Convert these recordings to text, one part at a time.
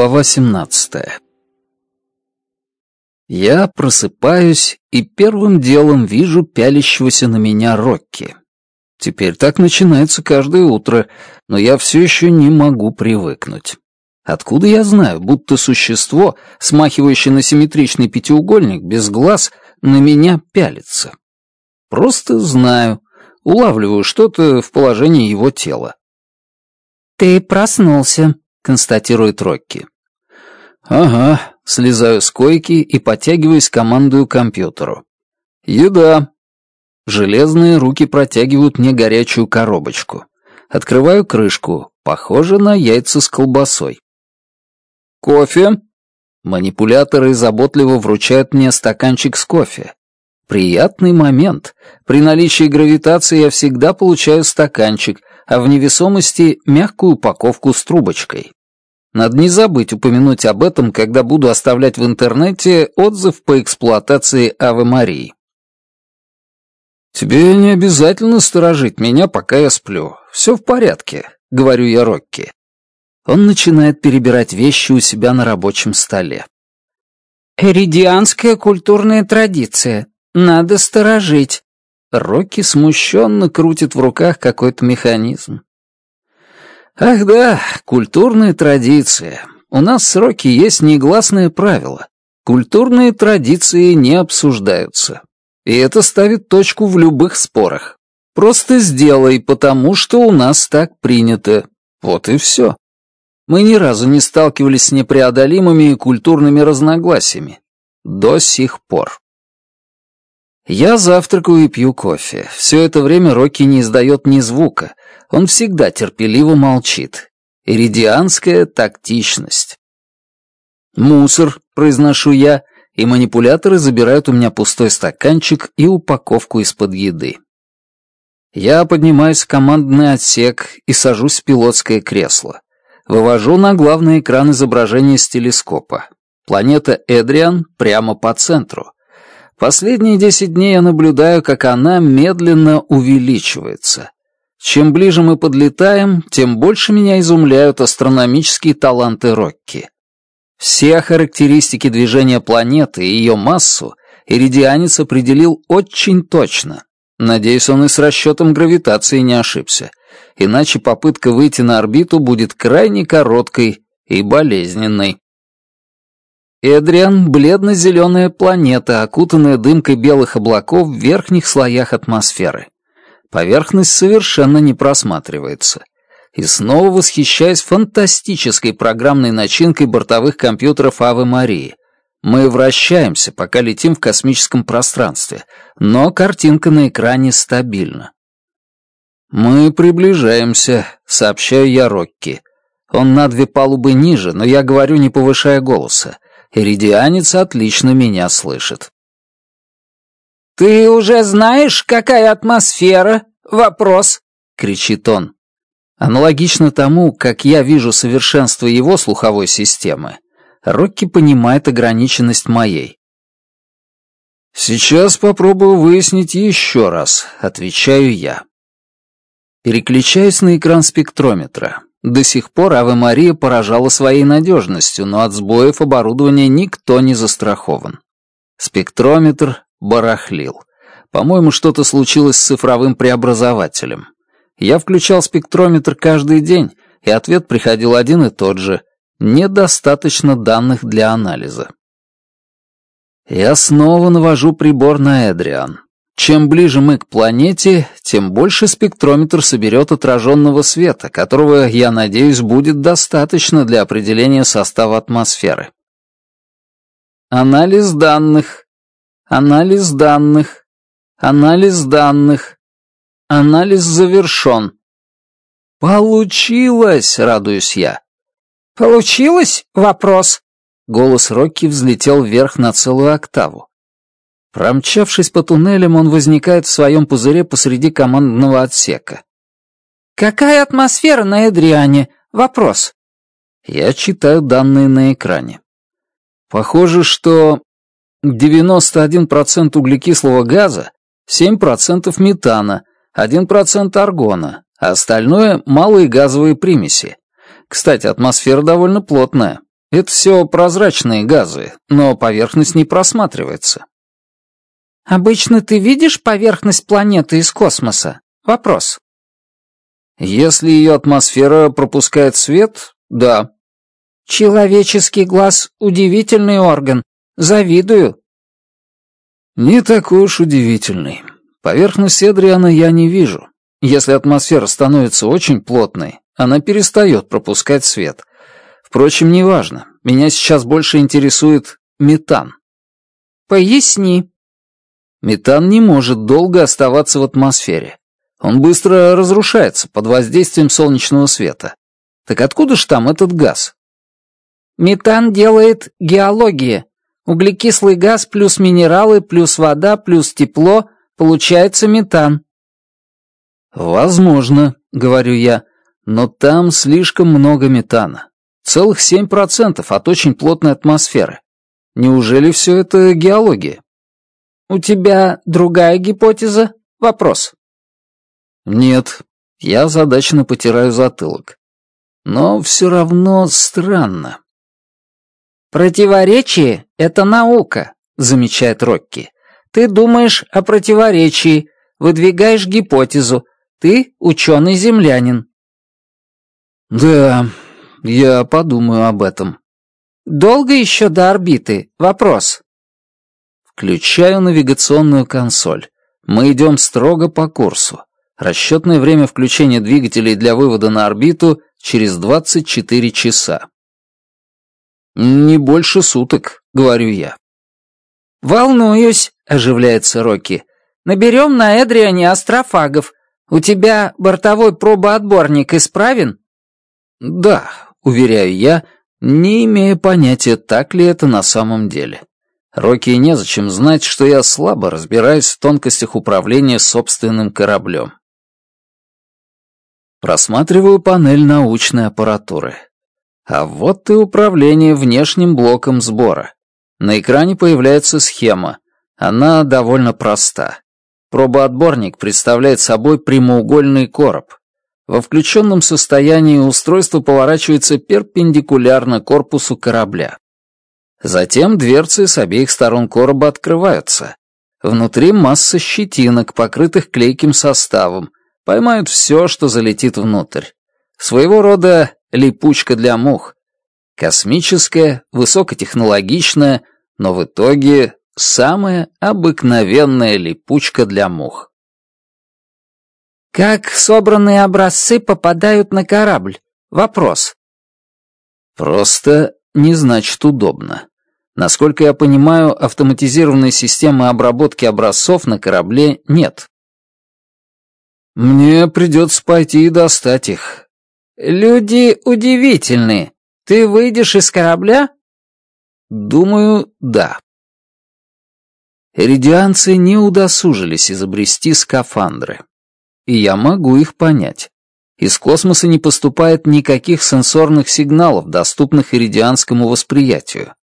Глава 17 Я просыпаюсь и первым делом вижу пялящегося на меня Рокки. Теперь так начинается каждое утро, но я все еще не могу привыкнуть. Откуда я знаю, будто существо, смахивающее на симметричный пятиугольник без глаз, на меня пялится? Просто знаю, улавливаю что-то в положении его тела. «Ты проснулся», констатирует Рокки. «Ага», — слезаю с койки и подтягиваюсь командую команду компьютеру. «Еда». Железные руки протягивают мне горячую коробочку. Открываю крышку, похоже на яйца с колбасой. «Кофе?» Манипуляторы заботливо вручают мне стаканчик с кофе. Приятный момент. При наличии гравитации я всегда получаю стаканчик, а в невесомости — мягкую упаковку с трубочкой. Надо не забыть упомянуть об этом, когда буду оставлять в интернете отзыв по эксплуатации Авы Марии. «Тебе не обязательно сторожить меня, пока я сплю. Все в порядке», — говорю я Рокки. Он начинает перебирать вещи у себя на рабочем столе. «Эридианская культурная традиция. Надо сторожить». Рокки смущенно крутит в руках какой-то механизм. Ах да, культурные традиции. У нас сроки есть негласное правило. Культурные традиции не обсуждаются. И это ставит точку в любых спорах. Просто сделай, потому что у нас так принято. Вот и все. Мы ни разу не сталкивались с непреодолимыми культурными разногласиями. До сих пор. Я завтракаю и пью кофе. Все это время Рокки не издает ни звука. Он всегда терпеливо молчит. Иридианская тактичность. «Мусор», — произношу я, и манипуляторы забирают у меня пустой стаканчик и упаковку из-под еды. Я поднимаюсь в командный отсек и сажусь в пилотское кресло. Вывожу на главный экран изображение с телескопа. Планета Эдриан прямо по центру — Последние десять дней я наблюдаю, как она медленно увеличивается. Чем ближе мы подлетаем, тем больше меня изумляют астрономические таланты Рокки. Все характеристики движения планеты и ее массу Иридианец определил очень точно. Надеюсь, он и с расчетом гравитации не ошибся. Иначе попытка выйти на орбиту будет крайне короткой и болезненной. Эдриан — бледно-зеленая планета, окутанная дымкой белых облаков в верхних слоях атмосферы. Поверхность совершенно не просматривается. И снова восхищаясь фантастической программной начинкой бортовых компьютеров Авы Марии. Мы вращаемся, пока летим в космическом пространстве, но картинка на экране стабильна. «Мы приближаемся», — сообщаю я Рокки. Он на две палубы ниже, но я говорю, не повышая голоса. Иридианец отлично меня слышит. «Ты уже знаешь, какая атмосфера? Вопрос!» — кричит он. Аналогично тому, как я вижу совершенство его слуховой системы, Рокки понимает ограниченность моей. «Сейчас попробую выяснить еще раз», — отвечаю я. Переключаюсь на экран спектрометра. До сих пор Аве-Мария поражала своей надежностью, но от сбоев оборудования никто не застрахован. Спектрометр барахлил. По-моему, что-то случилось с цифровым преобразователем. Я включал спектрометр каждый день, и ответ приходил один и тот же. Недостаточно данных для анализа. Я снова навожу прибор на Эдриан. Чем ближе мы к планете, тем больше спектрометр соберет отраженного света, которого, я надеюсь, будет достаточно для определения состава атмосферы. Анализ данных. Анализ данных. Анализ данных. Анализ завершен. «Получилось!» — радуюсь я. «Получилось? Вопрос!» Голос Рокки взлетел вверх на целую октаву. Промчавшись по туннелям, он возникает в своем пузыре посреди командного отсека. «Какая атмосфера на Эдриане?» «Вопрос». Я читаю данные на экране. Похоже, что 91% углекислого газа, 7% метана, 1% аргона, а остальное — малые газовые примеси. Кстати, атмосфера довольно плотная. Это все прозрачные газы, но поверхность не просматривается. Обычно ты видишь поверхность планеты из космоса? Вопрос. Если ее атмосфера пропускает свет, да. Человеческий глаз — удивительный орган. Завидую. Не такой уж удивительный. Поверхность Эдриана я не вижу. Если атмосфера становится очень плотной, она перестает пропускать свет. Впрочем, неважно. Меня сейчас больше интересует метан. Поясни. Метан не может долго оставаться в атмосфере. Он быстро разрушается под воздействием солнечного света. Так откуда же там этот газ? Метан делает геология. Углекислый газ плюс минералы, плюс вода, плюс тепло, получается метан. Возможно, говорю я, но там слишком много метана. Целых 7% от очень плотной атмосферы. Неужели все это геология? У тебя другая гипотеза? Вопрос. Нет, я задачно потираю затылок. Но все равно странно. Противоречие — это наука, замечает Рокки. Ты думаешь о противоречии, выдвигаешь гипотезу. Ты ученый-землянин. Да, я подумаю об этом. Долго еще до орбиты? Вопрос. Включаю навигационную консоль. Мы идем строго по курсу. Расчетное время включения двигателей для вывода на орбиту через 24 часа. «Не больше суток», — говорю я. «Волнуюсь», — оживляется Рокки. «Наберем на Эдриане астрофагов. У тебя бортовой пробоотборник исправен?» «Да», — уверяю я, не имея понятия, так ли это на самом деле. Рокки незачем знать, что я слабо разбираюсь в тонкостях управления собственным кораблем. Просматриваю панель научной аппаратуры. А вот и управление внешним блоком сбора. На экране появляется схема. Она довольно проста. Пробоотборник представляет собой прямоугольный короб. Во включенном состоянии устройство поворачивается перпендикулярно корпусу корабля. Затем дверцы с обеих сторон короба открываются. Внутри масса щетинок, покрытых клейким составом, поймают все, что залетит внутрь. Своего рода липучка для мух. Космическая, высокотехнологичная, но в итоге самая обыкновенная липучка для мух. Как собранные образцы попадают на корабль? Вопрос. Просто не значит удобно. Насколько я понимаю, автоматизированной системы обработки образцов на корабле нет. Мне придется пойти и достать их. Люди удивительные. Ты выйдешь из корабля? Думаю, да. Эридианцы не удосужились изобрести скафандры. И я могу их понять. Из космоса не поступает никаких сенсорных сигналов, доступных иридианскому восприятию.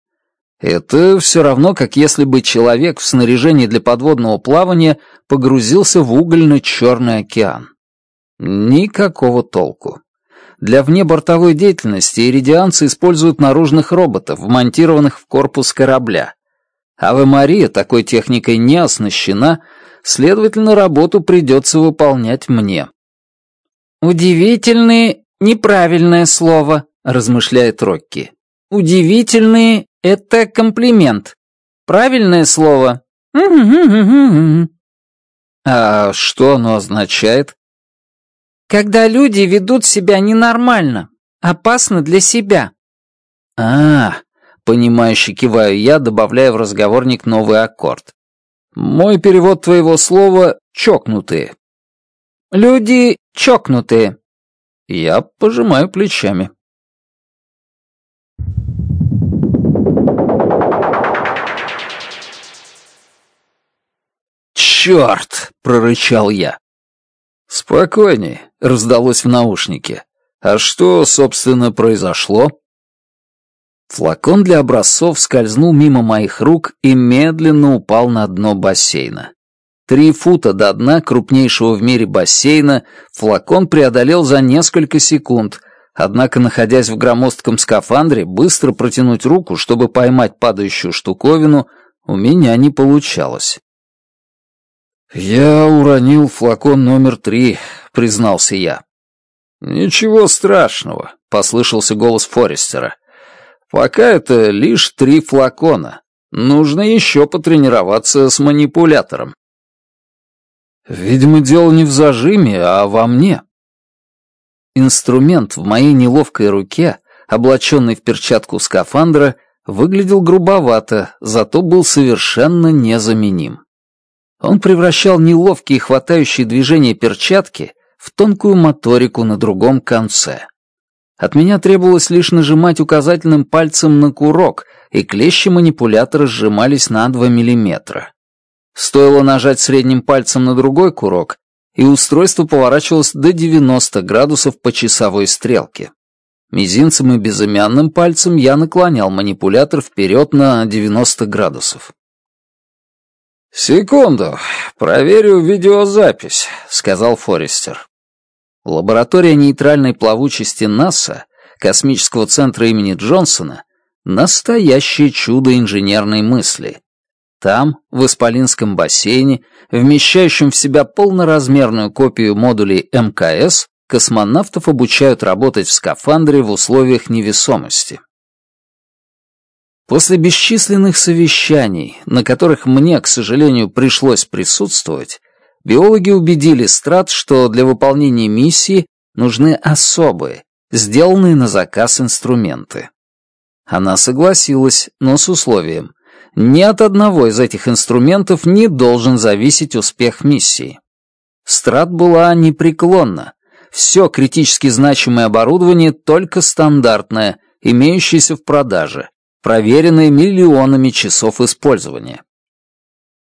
Это все равно, как если бы человек в снаряжении для подводного плавания погрузился в угольно-черный океан. Никакого толку. Для внебортовой деятельности иридианцы используют наружных роботов, вмонтированных в корпус корабля. А Ave Мария такой техникой не оснащена, следовательно, работу придется выполнять мне. «Удивительное, неправильное слово», — размышляет Рокки. Удивительные — это комплимент. Правильное слово. А что оно означает? Когда люди ведут себя ненормально, опасно для себя. А, понимающе киваю я, добавляя в разговорник новый аккорд. Мой перевод твоего слова «чокнутые». Люди чокнутые. Я пожимаю плечами. черт!» — прорычал я. Спокойней, — раздалось в наушнике. «А что, собственно, произошло?» Флакон для образцов скользнул мимо моих рук и медленно упал на дно бассейна. Три фута до дна крупнейшего в мире бассейна флакон преодолел за несколько секунд, однако, находясь в громоздком скафандре, быстро протянуть руку, чтобы поймать падающую штуковину, у меня не получалось. «Я уронил флакон номер три», — признался я. «Ничего страшного», — послышался голос Форестера. «Пока это лишь три флакона. Нужно еще потренироваться с манипулятором». «Видимо, дело не в зажиме, а во мне». Инструмент в моей неловкой руке, облаченный в перчатку скафандра, выглядел грубовато, зато был совершенно незаменим. Он превращал неловкие хватающие движения перчатки в тонкую моторику на другом конце. От меня требовалось лишь нажимать указательным пальцем на курок, и клещи манипулятора сжимались на 2 миллиметра. Стоило нажать средним пальцем на другой курок, и устройство поворачивалось до 90 градусов по часовой стрелке. Мизинцем и безымянным пальцем я наклонял манипулятор вперед на 90 градусов. «Секунду, проверю видеозапись», — сказал Форестер. Лаборатория нейтральной плавучести НАСА, космического центра имени Джонсона, настоящее чудо инженерной мысли. Там, в Исполинском бассейне, вмещающем в себя полноразмерную копию модулей МКС, космонавтов обучают работать в скафандре в условиях невесомости. После бесчисленных совещаний, на которых мне, к сожалению, пришлось присутствовать, биологи убедили Страт, что для выполнения миссии нужны особые, сделанные на заказ инструменты. Она согласилась, но с условием. Ни от одного из этих инструментов не должен зависеть успех миссии. Страт была непреклонна. Все критически значимое оборудование только стандартное, имеющееся в продаже, проверенные миллионами часов использования.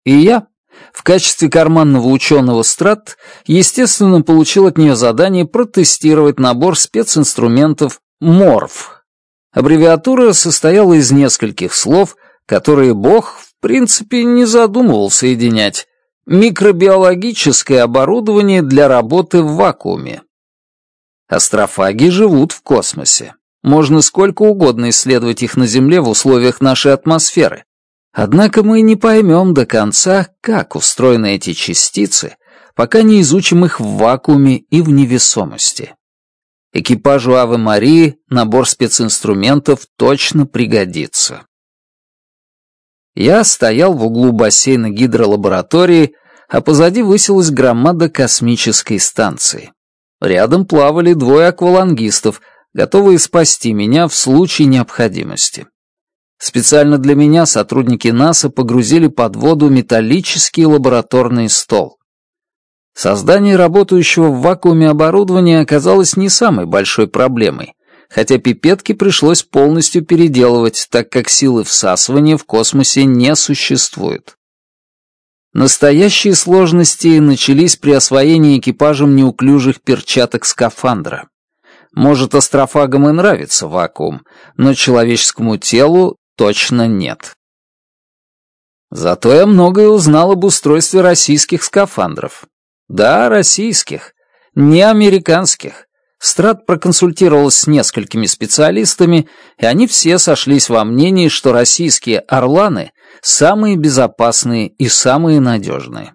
И я, в качестве карманного ученого Страт, естественно, получил от нее задание протестировать набор специнструментов МОРФ. Аббревиатура состояла из нескольких слов, которые Бог, в принципе, не задумывал соединять. Микробиологическое оборудование для работы в вакууме. Астрофаги живут в космосе. Можно сколько угодно исследовать их на Земле в условиях нашей атмосферы. Однако мы не поймем до конца, как устроены эти частицы, пока не изучим их в вакууме и в невесомости. Экипажу Авы Марии набор специнструментов точно пригодится. Я стоял в углу бассейна гидролаборатории, а позади высилась громада космической станции. Рядом плавали двое аквалангистов — готовые спасти меня в случае необходимости. Специально для меня сотрудники НАСА погрузили под воду металлический лабораторный стол. Создание работающего в вакууме оборудования оказалось не самой большой проблемой, хотя пипетки пришлось полностью переделывать, так как силы всасывания в космосе не существуют. Настоящие сложности начались при освоении экипажем неуклюжих перчаток скафандра. Может, астрофагам и нравится вакуум, но человеческому телу точно нет. Зато я многое узнал об устройстве российских скафандров. Да, российских, не американских. Страт проконсультировалась с несколькими специалистами, и они все сошлись во мнении, что российские «Орланы» самые безопасные и самые надежные.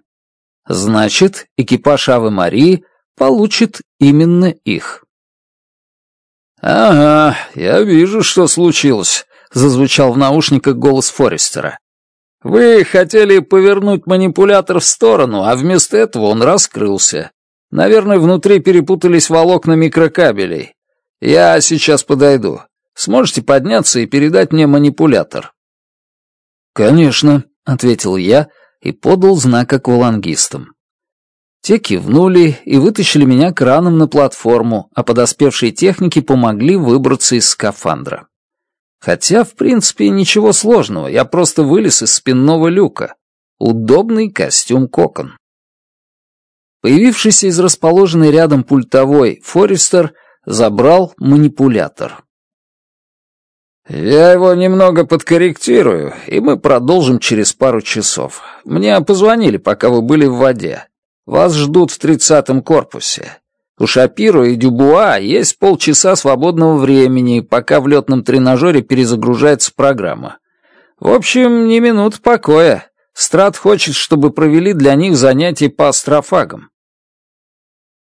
Значит, экипаж «Авы Марии» получит именно их. «Ага, я вижу, что случилось», — зазвучал в наушниках голос Форестера. «Вы хотели повернуть манипулятор в сторону, а вместо этого он раскрылся. Наверное, внутри перепутались волокна микрокабелей. Я сейчас подойду. Сможете подняться и передать мне манипулятор?» «Конечно», — ответил я и подал знак аквалангистам. Те кивнули и вытащили меня краном на платформу, а подоспевшие техники помогли выбраться из скафандра. Хотя, в принципе, ничего сложного, я просто вылез из спинного люка. Удобный костюм-кокон. Появившийся из расположенной рядом пультовой Форестер забрал манипулятор. «Я его немного подкорректирую, и мы продолжим через пару часов. Мне позвонили, пока вы были в воде. Вас ждут в тридцатом корпусе. У Шапиро и Дюбуа есть полчаса свободного времени, пока в летном тренажере перезагружается программа. В общем, не минут покоя. Страт хочет, чтобы провели для них занятия по астрофагам».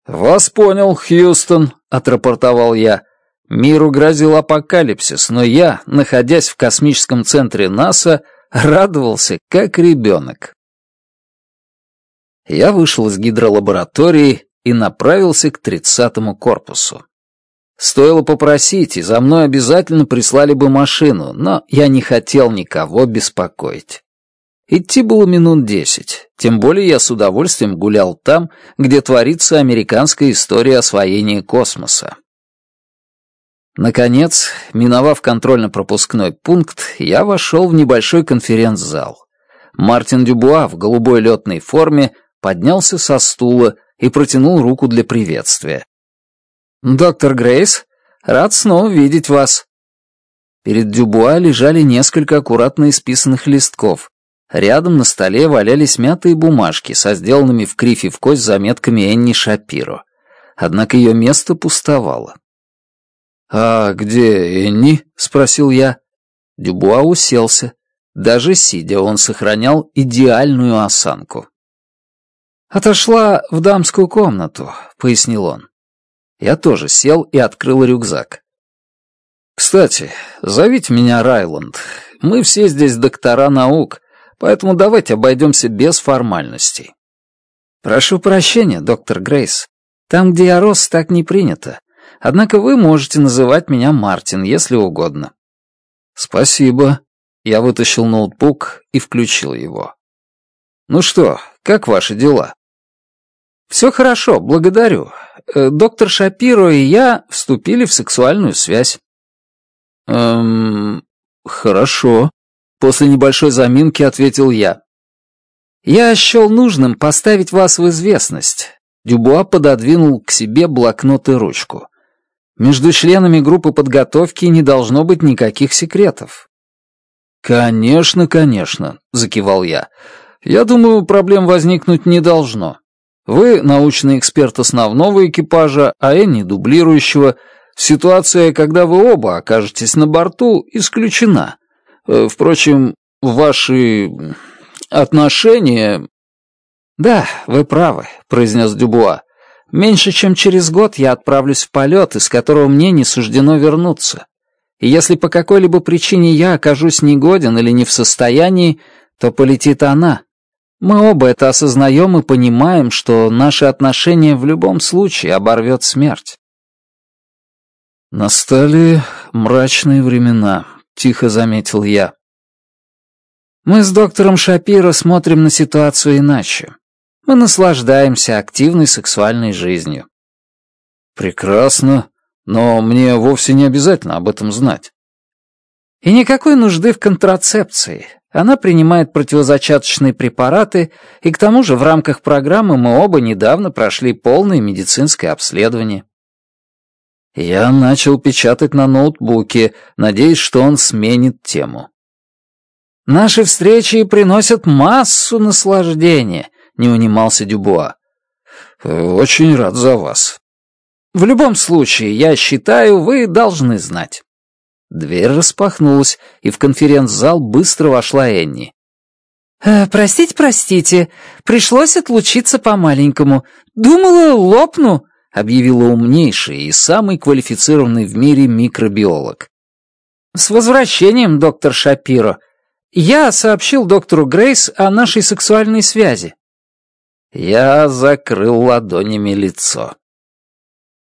«Вас понял, Хьюстон», — отрапортовал я. «Миру грозил апокалипсис, но я, находясь в космическом центре НАСА, радовался, как ребенок» я вышел из гидролаборатории и направился к тридцатому корпусу. Стоило попросить, и за мной обязательно прислали бы машину, но я не хотел никого беспокоить. Идти было минут десять, тем более я с удовольствием гулял там, где творится американская история освоения космоса. Наконец, миновав контрольно-пропускной пункт, я вошел в небольшой конференц-зал. Мартин Дюбуа в голубой летной форме поднялся со стула и протянул руку для приветствия. «Доктор Грейс, рад снова видеть вас». Перед Дюбуа лежали несколько аккуратно исписанных листков. Рядом на столе валялись мятые бумажки со сделанными в крифе в кость заметками Энни Шапиро. Однако ее место пустовало. «А где Энни?» — спросил я. Дюбуа уселся. Даже сидя он сохранял идеальную осанку. «Отошла в дамскую комнату», — пояснил он. Я тоже сел и открыл рюкзак. «Кстати, зовите меня Райланд. Мы все здесь доктора наук, поэтому давайте обойдемся без формальностей». «Прошу прощения, доктор Грейс. Там, где я рос, так не принято. Однако вы можете называть меня Мартин, если угодно». «Спасибо». Я вытащил ноутбук и включил его. «Ну что, как ваши дела?» «Все хорошо, благодарю. Э, доктор Шапиро и я вступили в сексуальную связь». «Эм... Хорошо», — после небольшой заминки ответил я. «Я счел нужным поставить вас в известность». Дюбуа пододвинул к себе блокнот и ручку. «Между членами группы подготовки не должно быть никаких секретов». «Конечно, конечно», — закивал я. «Я думаю, проблем возникнуть не должно». Вы научный эксперт основного экипажа, а Энни дублирующего. Ситуация, когда вы оба окажетесь на борту, исключена. Э, впрочем, ваши отношения... «Да, вы правы», — произнес Дюбуа. «Меньше чем через год я отправлюсь в полет, из которого мне не суждено вернуться. И если по какой-либо причине я окажусь негоден или не в состоянии, то полетит она. Мы оба это осознаем и понимаем, что наши отношения в любом случае оборвет смерть. Настали мрачные времена, тихо заметил я. Мы с доктором Шапиро смотрим на ситуацию иначе. Мы наслаждаемся активной сексуальной жизнью. Прекрасно, но мне вовсе не обязательно об этом знать. И никакой нужды в контрацепции. Она принимает противозачаточные препараты, и к тому же в рамках программы мы оба недавно прошли полное медицинское обследование. Я начал печатать на ноутбуке, надеясь, что он сменит тему. «Наши встречи приносят массу наслаждения», — не унимался Дюбуа. «Очень рад за вас». «В любом случае, я считаю, вы должны знать». Дверь распахнулась, и в конференц-зал быстро вошла Энни. «Э, «Простите, простите, пришлось отлучиться по-маленькому. Думала, лопну», — объявила умнейший и самый квалифицированный в мире микробиолог. «С возвращением, доктор Шапиро. Я сообщил доктору Грейс о нашей сексуальной связи». Я закрыл ладонями лицо.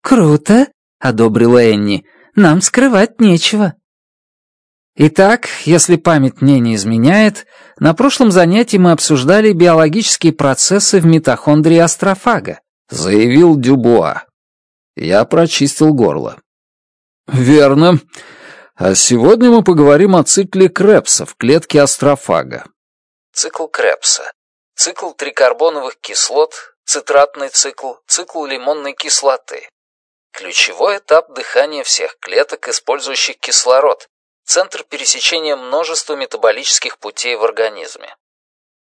«Круто», — одобрила Энни. Нам скрывать нечего». Итак, если память мне не изменяет, на прошлом занятии мы обсуждали биологические процессы в митохондрии астрофага, заявил Дюбуа. Я прочистил горло. Верно. А сегодня мы поговорим о цикле Крепса в клетке астрофага. Цикл Крепса. Цикл трикарбоновых кислот, цитратный цикл, цикл лимонной кислоты. Ключевой этап дыхания всех клеток, использующих кислород, центр пересечения множества метаболических путей в организме,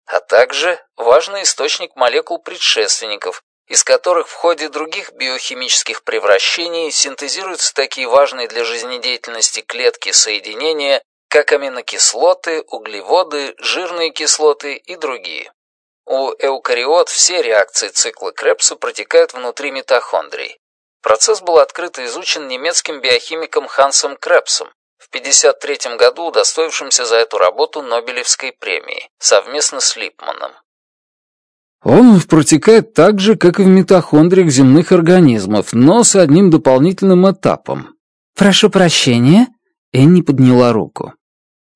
а также важный источник молекул предшественников, из которых в ходе других биохимических превращений синтезируются такие важные для жизнедеятельности клетки соединения, как аминокислоты, углеводы, жирные кислоты и другие. У эукариот все реакции цикла Крепса протекают внутри митохондрий. Процесс был открыт и изучен немецким биохимиком Хансом Крепсом в 1953 году, удостоившимся за эту работу Нобелевской премии, совместно с Липманом. Он протекает так же, как и в митохондриях земных организмов, но с одним дополнительным этапом. «Прошу прощения», — Энни подняла руку.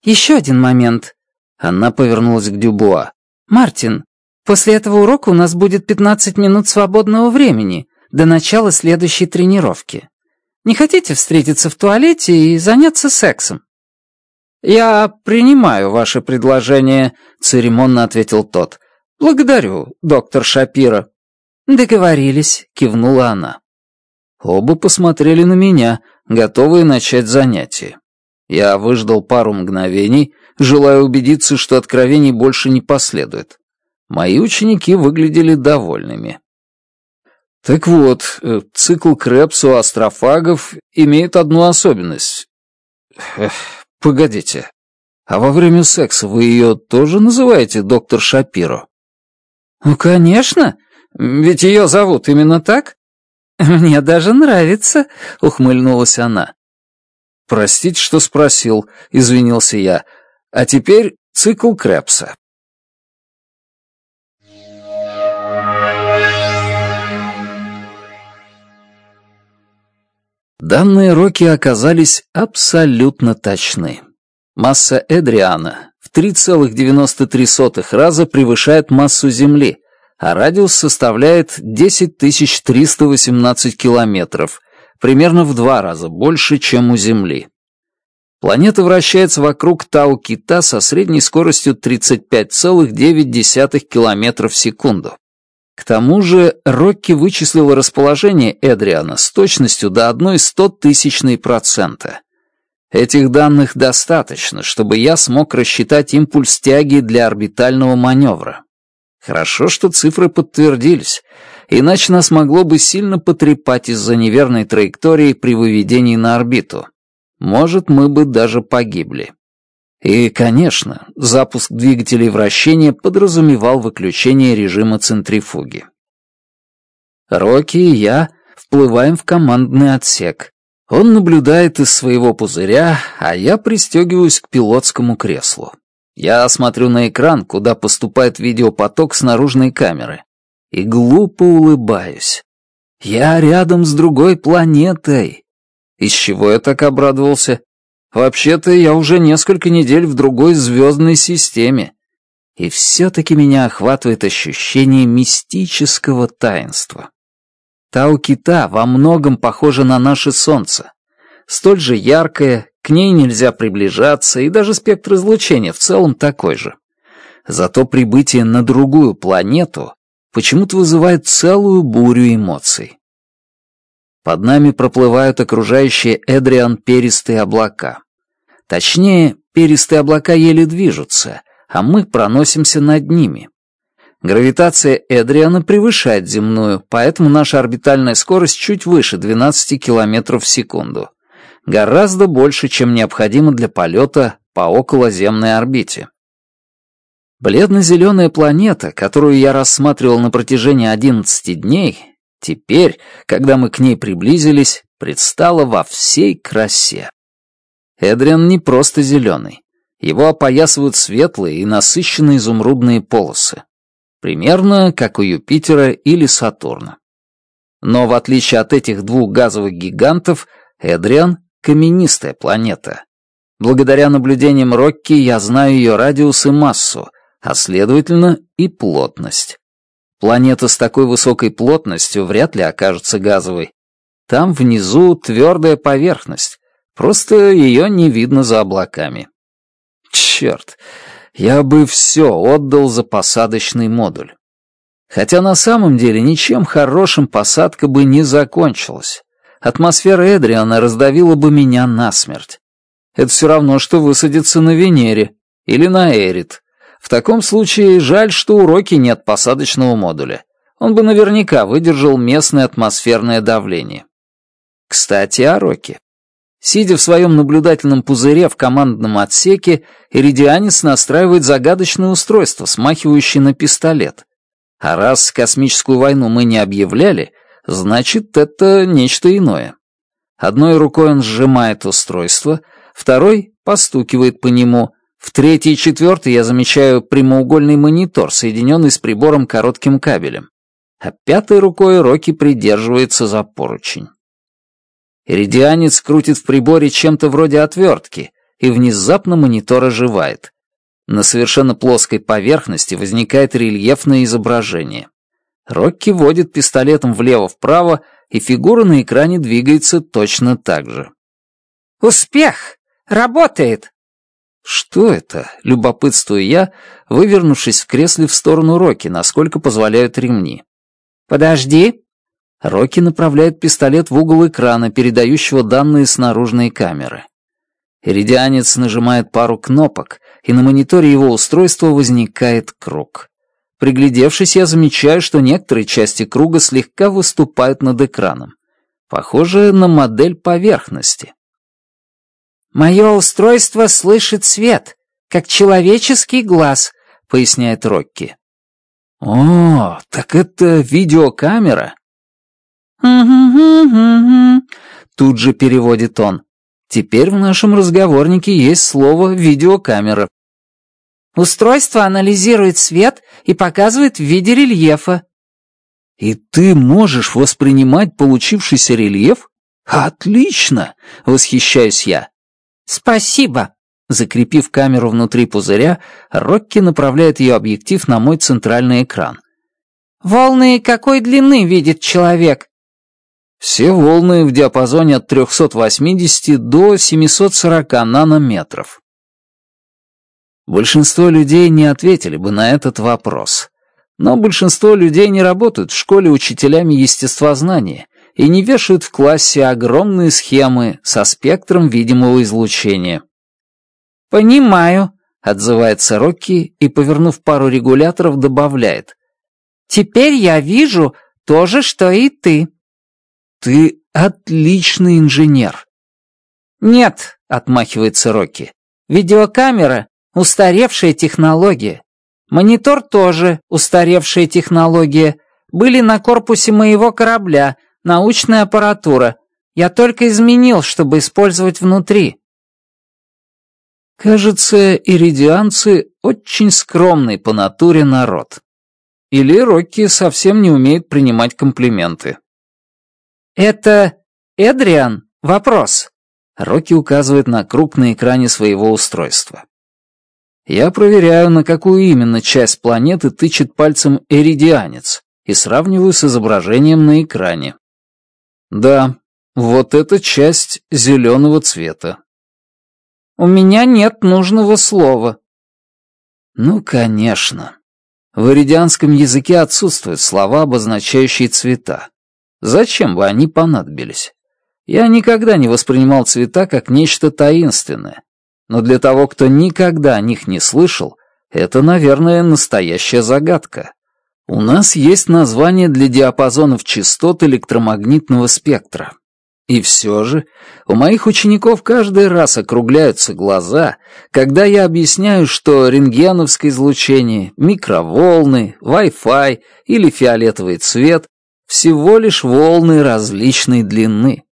«Еще один момент». Она повернулась к Дюбуа. «Мартин, после этого урока у нас будет 15 минут свободного времени до начала следующей тренировки. Не хотите встретиться в туалете и заняться сексом?» «Я принимаю ваше предложение», — церемонно ответил тот. «Благодарю, доктор Шапира». «Договорились», — кивнула она. Оба посмотрели на меня, готовые начать занятие. Я выждал пару мгновений, желая убедиться, что откровений больше не последует. Мои ученики выглядели довольными. Так вот, э, цикл Крепсу астрофагов имеет одну особенность. Эх, погодите, а во время секса вы ее тоже называете доктор Шапиро? Ну, конечно, ведь ее зовут именно так. Мне даже нравится, ухмыльнулась она. Простите, что спросил, извинился я. А теперь цикл Крепса. Данные роки оказались абсолютно точны. Масса Эдриана в 3,93 раза превышает массу Земли, а радиус составляет 10318 километров, примерно в два раза больше, чем у Земли. Планета вращается вокруг Тау-Кита со средней скоростью 35,9 км в секунду. К тому же Рокки вычислил расположение Эдриана с точностью до одной стотысячной процента. Этих данных достаточно, чтобы я смог рассчитать импульс тяги для орбитального маневра. Хорошо, что цифры подтвердились, иначе нас могло бы сильно потрепать из-за неверной траектории при выведении на орбиту. Может, мы бы даже погибли. И, конечно, запуск двигателей вращения подразумевал выключение режима центрифуги. Рокки и я вплываем в командный отсек. Он наблюдает из своего пузыря, а я пристегиваюсь к пилотскому креслу. Я смотрю на экран, куда поступает видеопоток с наружной камеры, и глупо улыбаюсь. Я рядом с другой планетой. Из чего я так обрадовался? Вообще-то я уже несколько недель в другой звездной системе. И все-таки меня охватывает ощущение мистического таинства. Тау-Кита во многом похожа на наше Солнце. Столь же яркое, к ней нельзя приближаться, и даже спектр излучения в целом такой же. Зато прибытие на другую планету почему-то вызывает целую бурю эмоций. Под нами проплывают окружающие Эдриан перистые облака. Точнее, перистые облака еле движутся, а мы проносимся над ними. Гравитация Эдриана превышает земную, поэтому наша орбитальная скорость чуть выше 12 км в секунду. Гораздо больше, чем необходимо для полета по околоземной орбите. Бледно-зеленая планета, которую я рассматривал на протяжении 11 дней, теперь, когда мы к ней приблизились, предстала во всей красе. Эдриан не просто зеленый. Его опоясывают светлые и насыщенные изумрудные полосы. Примерно как у Юпитера или Сатурна. Но в отличие от этих двух газовых гигантов, Эдриан — каменистая планета. Благодаря наблюдениям Рокки я знаю ее радиус и массу, а следовательно и плотность. Планета с такой высокой плотностью вряд ли окажется газовой. Там внизу твердая поверхность, Просто ее не видно за облаками. Черт, я бы все отдал за посадочный модуль. Хотя на самом деле ничем хорошим посадка бы не закончилась. Атмосфера Эдриана раздавила бы меня насмерть. Это все равно, что высадиться на Венере или на Эрит. В таком случае жаль, что уроки нет посадочного модуля. Он бы наверняка выдержал местное атмосферное давление. Кстати, о Роке. Сидя в своем наблюдательном пузыре в командном отсеке, Эридианис настраивает загадочное устройство, смахивающее на пистолет. А раз космическую войну мы не объявляли, значит, это нечто иное. Одной рукой он сжимает устройство, второй постукивает по нему. В третий и четвертый я замечаю прямоугольный монитор, соединенный с прибором коротким кабелем. А пятой рукой Рокки придерживается за поручень. Иридианец крутит в приборе чем-то вроде отвертки, и внезапно монитор оживает. На совершенно плоской поверхности возникает рельефное изображение. Рокки водит пистолетом влево-вправо, и фигура на экране двигается точно так же. «Успех! Работает!» «Что это?» — любопытствую я, вывернувшись в кресле в сторону Рокки, насколько позволяют ремни. «Подожди!» Рокки направляет пистолет в угол экрана, передающего данные с наружной камеры. Иридианец нажимает пару кнопок, и на мониторе его устройства возникает круг. Приглядевшись, я замечаю, что некоторые части круга слегка выступают над экраном. Похоже на модель поверхности. «Мое устройство слышит свет, как человеческий глаз», — поясняет Рокки. «О, так это видеокамера?» Тут же переводит он. Теперь в нашем разговорнике есть слово «видеокамера». Устройство анализирует свет и показывает в виде рельефа. И ты можешь воспринимать получившийся рельеф? Отлично! Восхищаюсь я. Спасибо. Закрепив камеру внутри пузыря, Рокки направляет ее объектив на мой центральный экран. «Волны какой длины видит человек?» Все волны в диапазоне от 380 до 740 нанометров. Большинство людей не ответили бы на этот вопрос. Но большинство людей не работают в школе учителями естествознания и не вешают в классе огромные схемы со спектром видимого излучения. «Понимаю», — отзывается Рокки и, повернув пару регуляторов, добавляет. «Теперь я вижу то же, что и ты». Ты отличный инженер. Нет, отмахивается Рокки. Видеокамера — устаревшая технология. Монитор тоже устаревшая технология. Были на корпусе моего корабля, научная аппаратура. Я только изменил, чтобы использовать внутри. Кажется, иридианцы очень скромный по натуре народ. Или Рокки совсем не умеет принимать комплименты. «Это... Эдриан, вопрос!» Рокки указывает на круг на экране своего устройства. Я проверяю, на какую именно часть планеты тычет пальцем эридианец и сравниваю с изображением на экране. Да, вот эта часть зеленого цвета. У меня нет нужного слова. Ну, конечно. В иридианском языке отсутствуют слова, обозначающие цвета. Зачем бы они понадобились? Я никогда не воспринимал цвета как нечто таинственное. Но для того, кто никогда о них не слышал, это, наверное, настоящая загадка. У нас есть название для диапазонов частот электромагнитного спектра. И все же у моих учеников каждый раз округляются глаза, когда я объясняю, что рентгеновское излучение, микроволны, Wi-Fi или фиолетовый цвет всего лишь волны различной длины.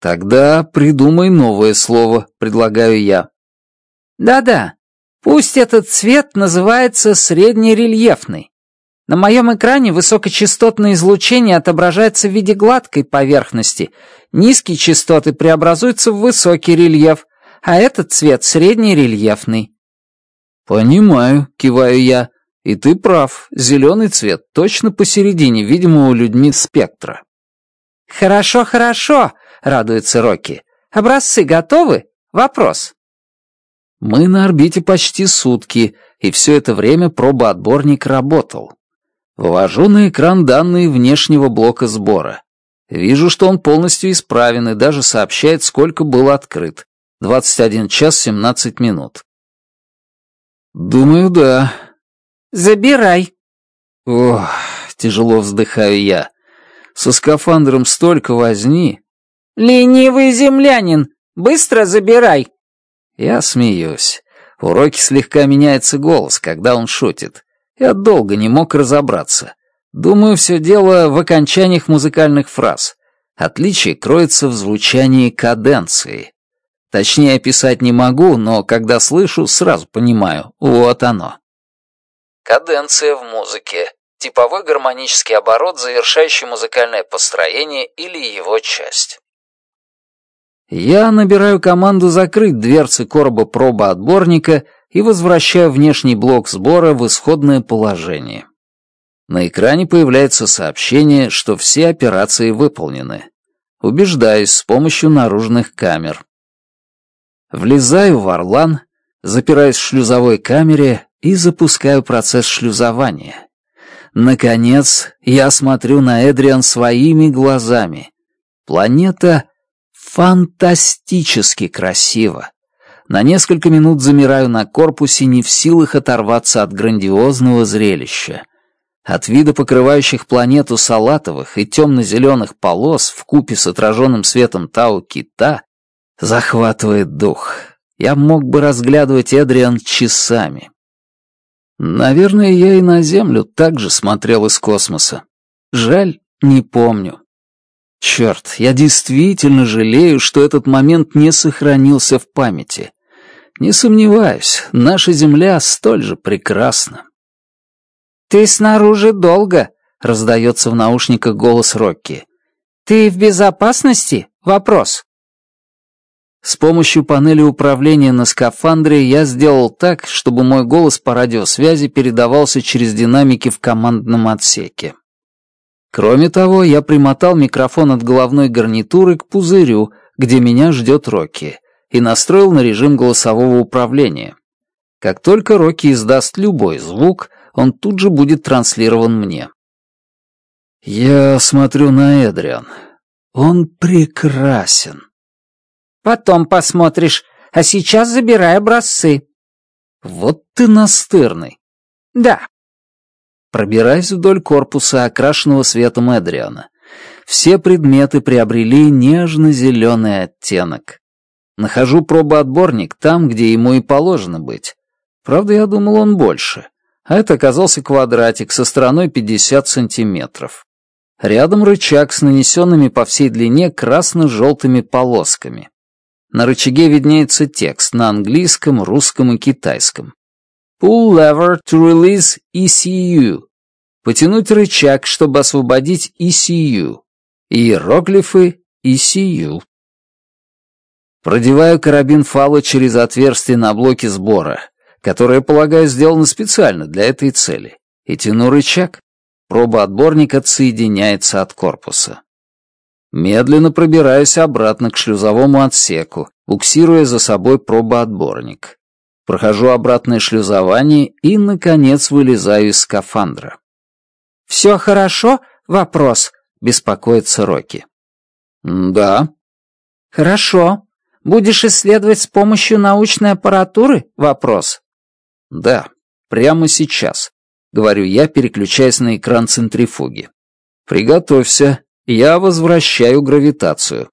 Тогда придумай новое слово, предлагаю я. Да-да, пусть этот цвет называется среднерельефный. На моем экране высокочастотное излучение отображается в виде гладкой поверхности, низкие частоты преобразуются в высокий рельеф, а этот цвет среднерельефный. «Понимаю», — киваю я, и ты прав, зеленый цвет, точно посередине видимого людьми спектра. Хорошо, хорошо, радуется Рокки. Образцы готовы? Вопрос. Мы на орбите почти сутки, и все это время пробоотборник работал. Вывожу на экран данные внешнего блока сбора. Вижу, что он полностью исправен и даже сообщает, сколько был открыт. 21 час 17 минут. Думаю, да, Забирай!» «Ох!» — тяжело вздыхаю я. «Со скафандром столько возни!» «Ленивый землянин! Быстро забирай!» Я смеюсь. В уроке слегка меняется голос, когда он шутит. Я долго не мог разобраться. Думаю, все дело в окончаниях музыкальных фраз. Отличие кроется в звучании каденции. Точнее описать не могу, но когда слышу, сразу понимаю, вот оно каденция в музыке, типовой гармонический оборот, завершающий музыкальное построение или его часть. Я набираю команду закрыть дверцы короба проба отборника и возвращаю внешний блок сбора в исходное положение. На экране появляется сообщение, что все операции выполнены. Убеждаюсь с помощью наружных камер. Влезаю в орлан, запираюсь в шлюзовой камере и запускаю процесс шлюзования. Наконец, я смотрю на Эдриан своими глазами. Планета фантастически красива. На несколько минут замираю на корпусе, не в силах оторваться от грандиозного зрелища. От вида покрывающих планету салатовых и темно-зеленых полос в купе с отраженным светом Тау-Кита захватывает дух. Я мог бы разглядывать Эдриан часами. Наверное, я и на Землю также смотрел из космоса. Жаль, не помню. Черт, я действительно жалею, что этот момент не сохранился в памяти. Не сомневаюсь, наша Земля столь же прекрасна. «Ты снаружи долго», — раздается в наушниках голос Рокки. «Ты в безопасности?» — вопрос. С помощью панели управления на скафандре я сделал так, чтобы мой голос по радиосвязи передавался через динамики в командном отсеке. Кроме того, я примотал микрофон от головной гарнитуры к пузырю, где меня ждет Рокки, и настроил на режим голосового управления. Как только Рокки издаст любой звук, он тут же будет транслирован мне. Я смотрю на Эдриан. Он прекрасен. Потом посмотришь, а сейчас забирай образцы». «Вот ты настырный». «Да». Пробираясь вдоль корпуса, окрашенного светом Эдриана, все предметы приобрели нежно-зеленый оттенок. Нахожу пробоотборник там, где ему и положено быть. Правда, я думал, он больше. А это оказался квадратик со стороной 50 сантиметров. Рядом рычаг с нанесенными по всей длине красно-желтыми полосками. На рычаге виднеется текст на английском, русском и китайском. Pull lever to release ECU. Потянуть рычаг, чтобы освободить ECU. Иероглифы ECU. Продеваю карабин фала через отверстие на блоке сбора, которое, полагаю, сделано специально для этой цели, и тяну рычаг. Проба отборника отсоединяется от корпуса медленно пробираюсь обратно к шлюзовому отсеку, буксируя за собой пробоотборник. Прохожу обратное шлюзование и, наконец, вылезаю из скафандра. «Все хорошо? Вопрос», — беспокоится Рокки. «Да». «Хорошо. Будешь исследовать с помощью научной аппаратуры?» — вопрос. «Да, прямо сейчас», — говорю я, переключаясь на экран центрифуги. «Приготовься, я возвращаю гравитацию.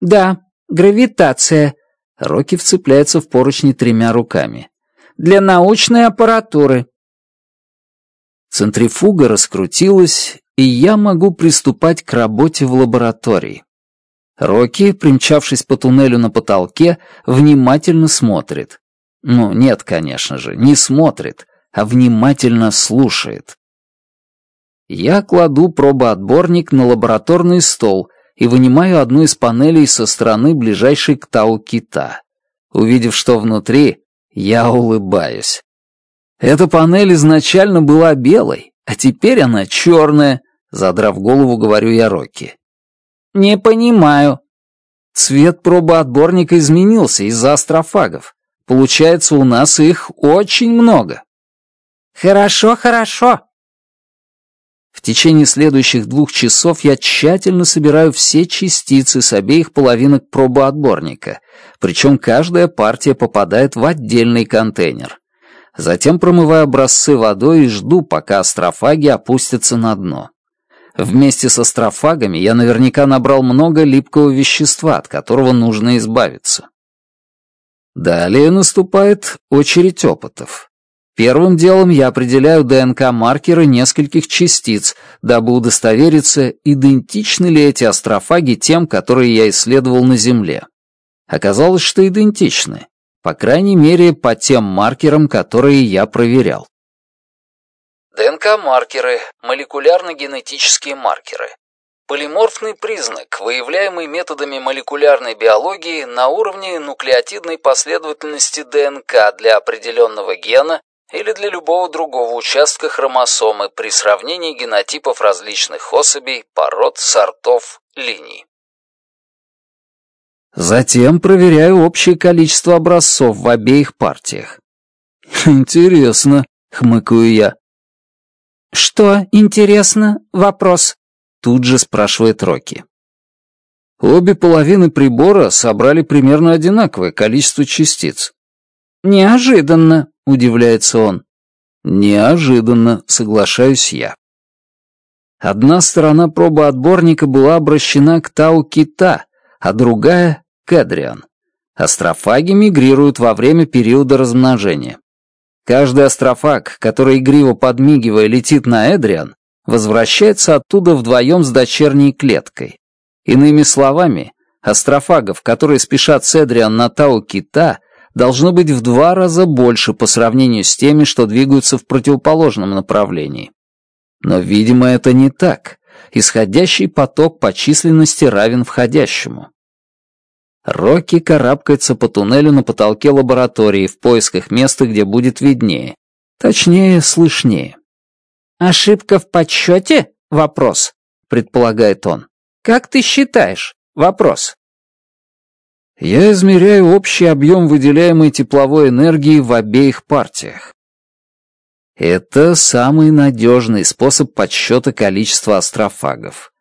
Да, гравитация. Рокки вцепляется в поручни тремя руками. Для научной аппаратуры. Центрифуга раскрутилась, и я могу приступать к работе в лаборатории. Рокки, примчавшись по туннелю на потолке, внимательно смотрит. Ну, нет, конечно же, не смотрит, а внимательно слушает. Я кладу пробоотборник на лабораторный стол и вынимаю одну из панелей со стороны ближайшей к тау кита. Увидев, что внутри, я улыбаюсь. Эта панель изначально была белой, а теперь она черная, задрав голову, говорю я Рокки. «Не понимаю». Цвет пробоотборника изменился из-за астрофагов. Получается, у нас их очень много. «Хорошо, хорошо», в течение следующих двух часов я тщательно собираю все частицы с обеих половинок пробоотборника, причем каждая партия попадает в отдельный контейнер. Затем промываю образцы водой и жду, пока астрофаги опустятся на дно. Вместе с астрофагами я наверняка набрал много липкого вещества, от которого нужно избавиться. Далее наступает очередь опытов. Первым делом я определяю ДНК маркеры нескольких частиц, дабы удостовериться, идентичны ли эти астрофаги тем, которые я исследовал на Земле. Оказалось, что идентичны, по крайней мере, по тем маркерам, которые я проверял. ДНК-маркеры, молекулярно-генетические маркеры. Полиморфный признак, выявляемый методами молекулярной биологии на уровне нуклеотидной последовательности ДНК для определенного гена или для любого другого участка хромосомы при сравнении генотипов различных особей, пород, сортов, линий. Затем проверяю общее количество образцов в обеих партиях. «Интересно», — хмыкаю я. «Что интересно? Вопрос», — тут же спрашивает Рокки. Обе половины прибора собрали примерно одинаковое количество частиц. «Неожиданно», — удивляется он. «Неожиданно», — соглашаюсь я. Одна сторона пробы отборника была обращена к Тау Кита, а другая — к Эдриан. Астрофаги мигрируют во время периода размножения. Каждый астрофаг, который игриво подмигивая летит на Эдриан, возвращается оттуда вдвоем с дочерней клеткой. Иными словами, астрофагов, которые спешат с Эдриан на Тау Кита — должно быть в два раза больше по сравнению с теми, что двигаются в противоположном направлении. Но, видимо, это не так. Исходящий поток по численности равен входящему. Рокки карабкается по туннелю на потолке лаборатории в поисках места, где будет виднее. Точнее, слышнее. «Ошибка в подсчете?» — вопрос, — предполагает он. «Как ты считаешь?» — вопрос. Я измеряю общий объем выделяемой тепловой энергии в обеих партиях. Это самый надежный способ подсчета количества астрофагов.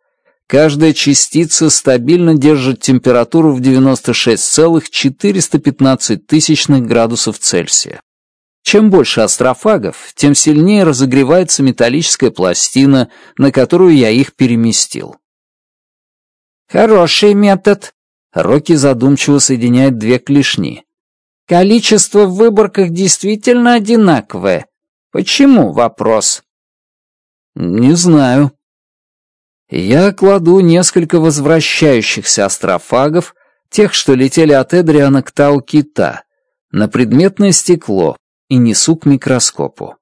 Каждая частица стабильно держит температуру в 96,415 градусов Цельсия. Чем больше астрофагов, тем сильнее разогревается металлическая пластина, на которую я их переместил. «Хороший метод», Рокки задумчиво соединяет две клешни. Количество в выборках действительно одинаковое. Почему вопрос? Не знаю. Я кладу несколько возвращающихся астрофагов, тех, что летели от Эдриана к Тау-Кита, на предметное стекло и несу к микроскопу.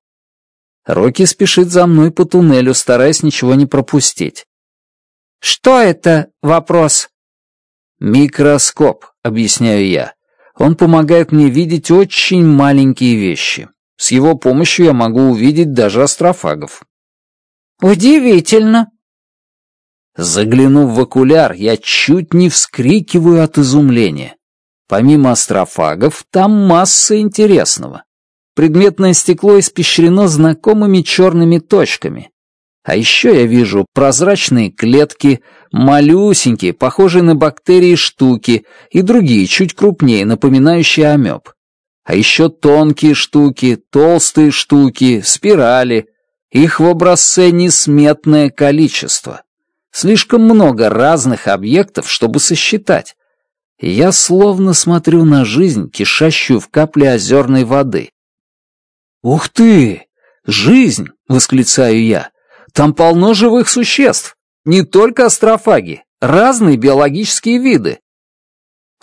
Рокки спешит за мной по туннелю, стараясь ничего не пропустить. «Что это?» — вопрос. Микроскоп, объясняю я. Он помогает мне видеть очень маленькие вещи. С его помощью я могу увидеть даже астрофагов. Удивительно. Заглянув в окуляр, я чуть не вскрикиваю от изумления. Помимо астрофагов, там масса интересного. Предметное стекло испещрено знакомыми черными точками. А еще я вижу прозрачные клетки, малюсенькие, похожие на бактерии штуки и другие, чуть крупнее, напоминающие амеб. А еще тонкие штуки, толстые штуки, спирали. Их в образце несметное количество. Слишком много разных объектов, чтобы сосчитать. Я словно смотрю на жизнь, кишащую в капле озерной воды. «Ух ты! Жизнь!» — восклицаю я. Там полно живых существ, не только астрофаги, разные биологические виды.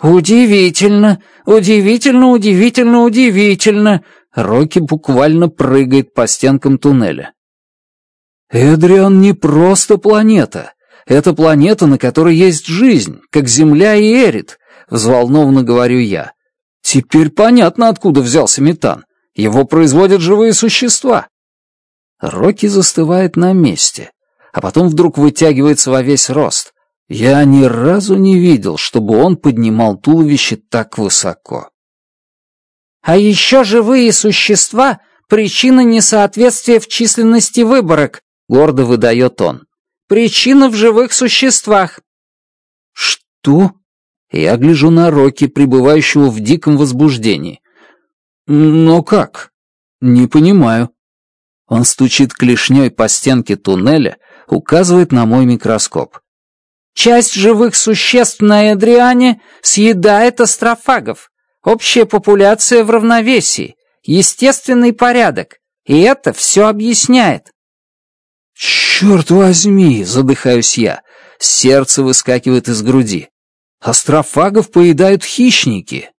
«Удивительно, удивительно, удивительно, удивительно!» Рокки буквально прыгает по стенкам туннеля. «Эдриан не просто планета. Это планета, на которой есть жизнь, как Земля и Эрит», — взволнованно говорю я. «Теперь понятно, откуда взялся метан. Его производят живые существа. Рокки застывает на месте, а потом вдруг вытягивается во весь рост. Я ни разу не видел, чтобы он поднимал туловище так высоко. А еще живые существа — причина несоответствия в численности выборок, гордо выдает он. Причина в живых существах. Что? Я гляжу на Рокки, пребывающего в диком возбуждении. Но как? Не понимаю. Он стучит клешней по стенке туннеля, указывает на мой микроскоп. Часть живых существ на Эдриане съедает астрофагов. Общая популяция в равновесии, естественный порядок. И это все объясняет. «Черт возьми!» — задыхаюсь я. Сердце выскакивает из груди. «Астрофагов поедают хищники!»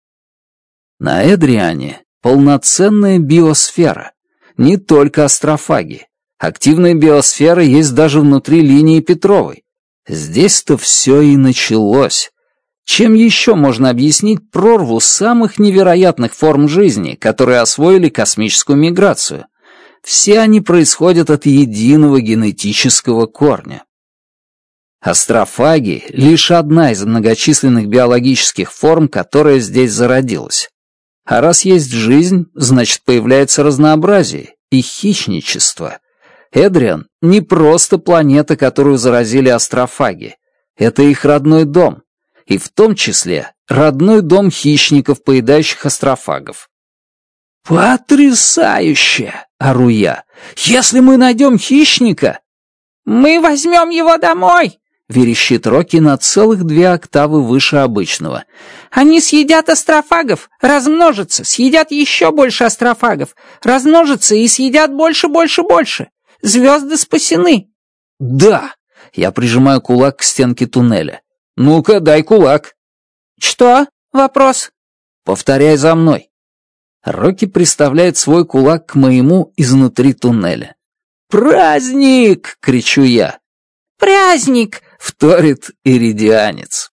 На Эдриане полноценная биосфера не только астрофаги. Активной биосферы есть даже внутри линии Петровой. Здесь-то все и началось. Чем еще можно объяснить прорву самых невероятных форм жизни, которые освоили космическую миграцию? Все они происходят от единого генетического корня. Астрофаги — лишь одна из многочисленных биологических форм, которая здесь зародилась. А раз есть жизнь, значит, появляется разнообразие и хищничество. Эдриан — не просто планета, которую заразили астрофаги. Это их родной дом. И в том числе родной дом хищников, поедающих астрофагов. «Потрясающе!» — ору я. «Если мы найдем хищника...» «Мы возьмем его домой!» верещит Рокки на целых две октавы выше обычного. «Они съедят астрофагов, размножатся, съедят еще больше астрофагов, размножатся и съедят больше, больше, больше. Звезды спасены». «Да!» — я прижимаю кулак к стенке туннеля. «Ну-ка, дай кулак». «Что? Вопрос?» «Повторяй за мной». Рокки приставляет свой кулак к моему изнутри туннеля. «Праздник!» — кричу я. «Праздник!» вторит иридианец.